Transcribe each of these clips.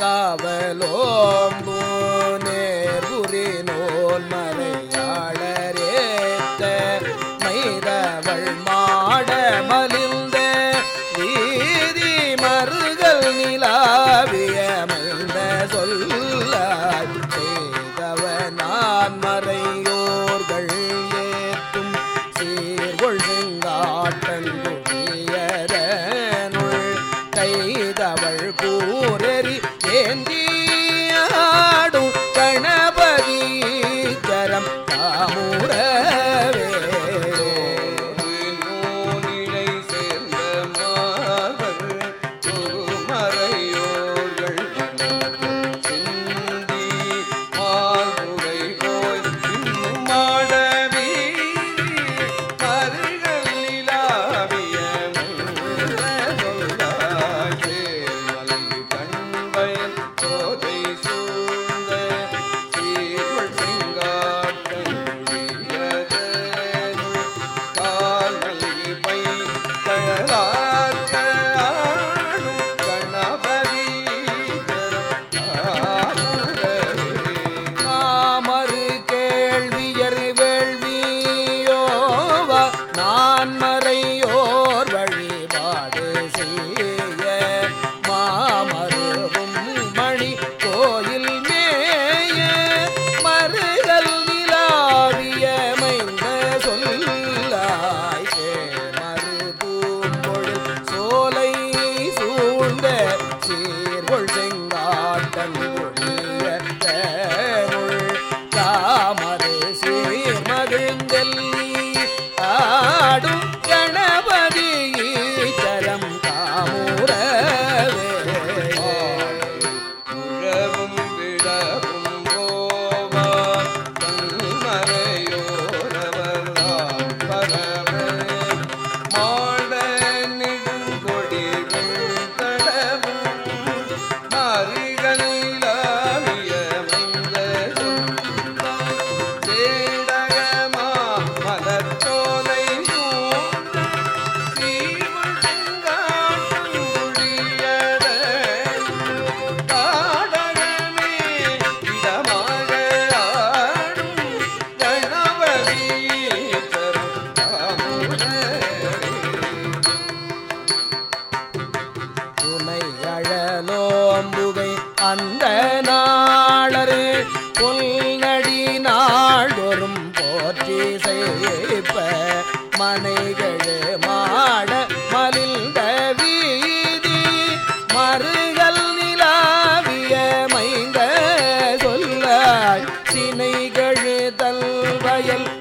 காவலோம்பு நேர்புரி நோல் மறை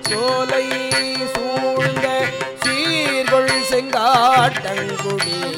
சோலை சூழ்ந்த சீர்கொள் செங்காட்டங்குடி.